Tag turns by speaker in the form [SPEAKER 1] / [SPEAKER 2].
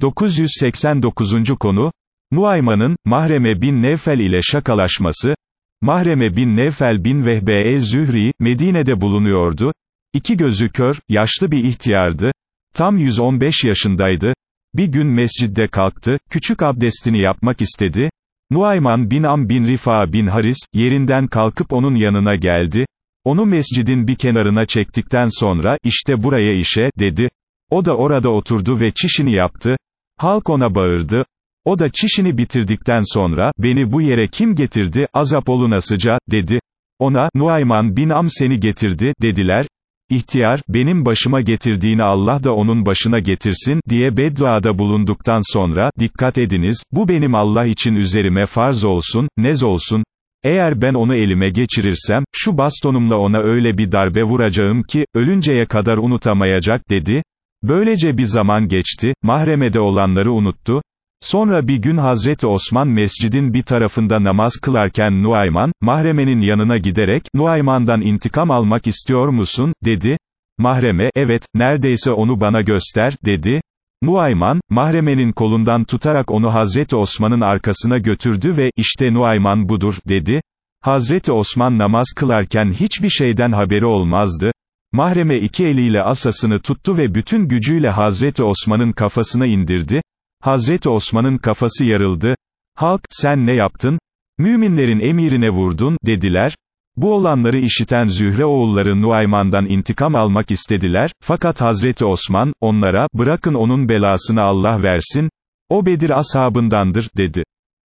[SPEAKER 1] 989. konu, Nuayman'ın, Mahreme bin Nevfel ile şakalaşması, Mahreme bin Nevfel bin Vehbe Zühri, Medine'de bulunuyordu, İki gözü kör, yaşlı bir ihtiyardı, tam 115 yaşındaydı, bir gün mescidde kalktı, küçük abdestini yapmak istedi, Nuayman bin Am bin Rifa bin Haris, yerinden kalkıp onun yanına geldi, onu mescidin bir kenarına çektikten sonra, işte buraya işe, dedi, o da orada oturdu ve çişini yaptı, halk ona bağırdı, o da çişini bitirdikten sonra, beni bu yere kim getirdi, azap olunasıca, dedi, ona, Nuayman bin Am seni getirdi, dediler, İhtiyar, benim başıma getirdiğini Allah da onun başına getirsin, diye bedduada bulunduktan sonra, dikkat ediniz, bu benim Allah için üzerime farz olsun, nez olsun, eğer ben onu elime geçirirsem, şu bastonumla ona öyle bir darbe vuracağım ki, ölünceye kadar unutamayacak, dedi. Böylece bir zaman geçti, mahremede olanları unuttu, Sonra bir gün Hazreti Osman mescidin bir tarafında namaz kılarken Nuayman, Mahreme'nin yanına giderek, Nuayman'dan intikam almak istiyor musun, dedi. Mahreme, evet, neredeyse onu bana göster, dedi. Nuayman, Mahreme'nin kolundan tutarak onu Hazreti Osman'ın arkasına götürdü ve, işte Nuayman budur, dedi. Hazreti Osman namaz kılarken hiçbir şeyden haberi olmazdı. Mahreme iki eliyle asasını tuttu ve bütün gücüyle Hazreti Osman'ın kafasına indirdi. Hazreti Osman'ın kafası yarıldı. Halk, sen ne yaptın? Müminlerin emirine vurdun, dediler. Bu olanları işiten Zühre oğulları Nuayman'dan intikam almak istediler, fakat Hazreti Osman, onlara, bırakın onun belasını Allah versin, o Bedir ashabındandır, dedi.